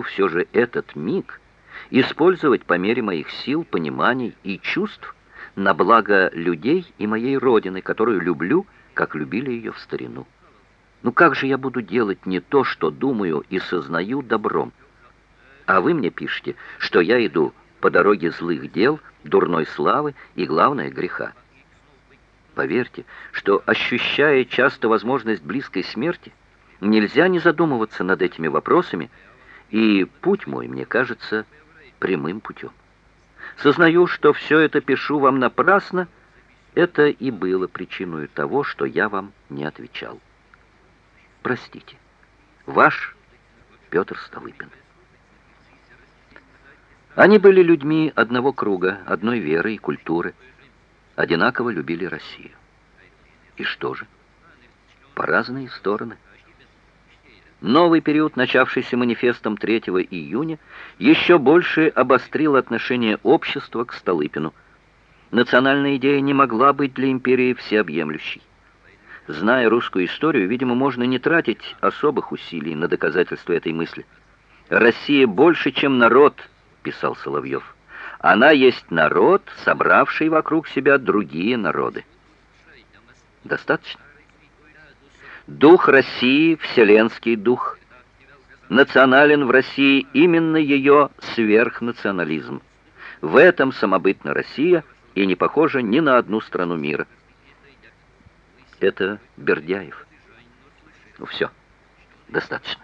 все же этот миг использовать по мере моих сил, пониманий и чувств на благо людей и моей Родины, которую люблю, как любили ее в старину. Ну как же я буду делать не то, что думаю и сознаю добром? А вы мне пишете, что я иду по дороге злых дел, дурной славы и, главное, греха. Поверьте, что, ощущая часто возможность близкой смерти, нельзя не задумываться над этими вопросами, и путь мой, мне кажется, прямым путем. Сознаю, что все это пишу вам напрасно, это и было причиной того, что я вам не отвечал. Простите. Ваш Петр Столыпин. Они были людьми одного круга, одной веры и культуры, одинаково любили Россию. И что же? По разные стороны. Новый период, начавшийся манифестом 3 июня, еще больше обострил отношение общества к Столыпину. Национальная идея не могла быть для империи всеобъемлющей. Зная русскую историю, видимо, можно не тратить особых усилий на доказательство этой мысли. «Россия больше, чем народ», — писал Соловьев. «Она есть народ, собравший вокруг себя другие народы». Достаточно? Дух России — вселенский дух. Национален в России именно ее сверхнационализм. В этом самобытна Россия и не похожа ни на одну страну мира. Это Бердяев. Ну все, достаточно.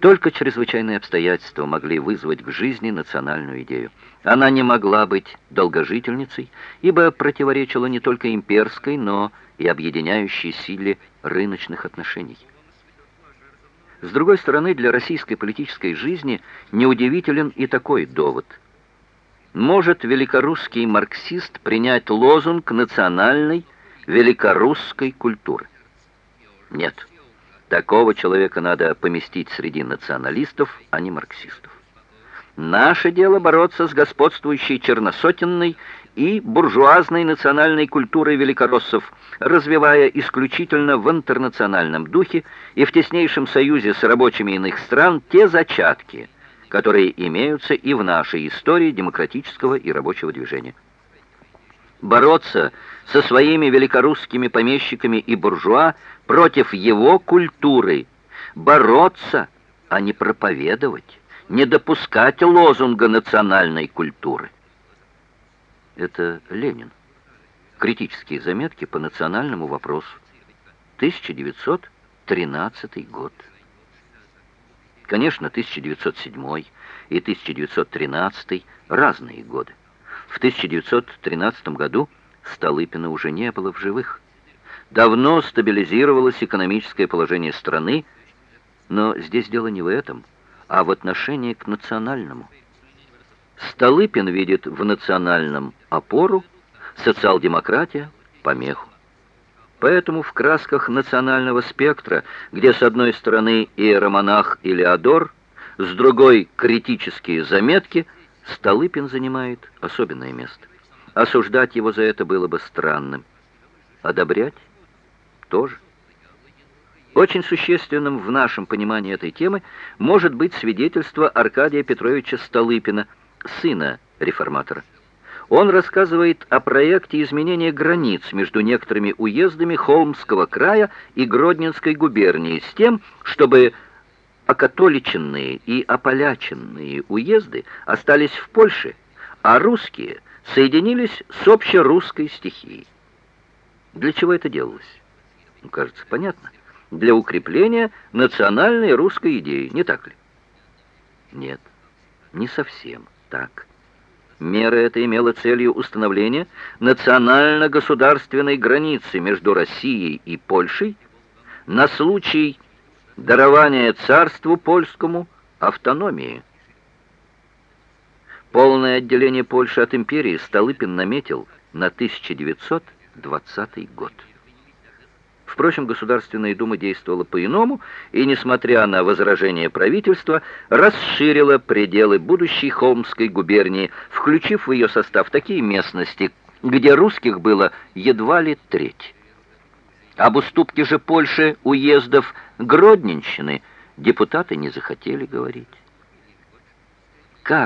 Только чрезвычайные обстоятельства могли вызвать к жизни национальную идею. Она не могла быть долгожительницей, ибо противоречила не только имперской, но и объединяющей силе рыночных отношений. С другой стороны, для российской политической жизни неудивителен и такой довод. Может великорусский марксист принять лозунг национальной великорусской культуры? Нет. Такого человека надо поместить среди националистов, а не марксистов. Наше дело бороться с господствующей черносотенной и буржуазной национальной культурой великороссов, развивая исключительно в интернациональном духе и в теснейшем союзе с рабочими иных стран те зачатки, которые имеются и в нашей истории демократического и рабочего движения. Бороться со своими великорусскими помещиками и буржуа против его культуры, бороться, а не проповедовать, не допускать лозунга национальной культуры. Это Ленин. Критические заметки по национальному вопросу. 1913 год. Конечно, 1907 и 1913 разные годы. В 1913 году Столыпина уже не было в живых. Давно стабилизировалось экономическое положение страны, но здесь дело не в этом, а в отношении к национальному. Столыпин видит в национальном опору, социал-демократия – помеху. Поэтому в красках национального спектра, где с одной стороны иеромонах или Адор, с другой – критические заметки, Столыпин занимает особенное место. Осуждать его за это было бы странным. Одобрять – тоже. Очень существенным в нашем понимании этой темы может быть свидетельство Аркадия Петровича Столыпина – сына реформатора. Он рассказывает о проекте изменения границ между некоторыми уездами Холмского края и Гродненской губернии с тем, чтобы окатоличенные и ополяченные уезды остались в Польше, а русские соединились с общерусской стихией. Для чего это делалось? Ну, кажется, понятно. Для укрепления национальной русской идеи, не так ли? Нет, не совсем так. Мера эта имела целью установления национально-государственной границы между Россией и Польшей на случай дарования царству польскому автономии. Полное отделение Польши от империи Столыпин наметил на 1920 год. Впрочем, Государственная Дума действовала по-иному и, несмотря на возражения правительства, расширила пределы будущей Холмской губернии, включив в ее состав такие местности, где русских было едва ли треть. Об уступке же Польши уездов Гродненщины депутаты не захотели говорить. Как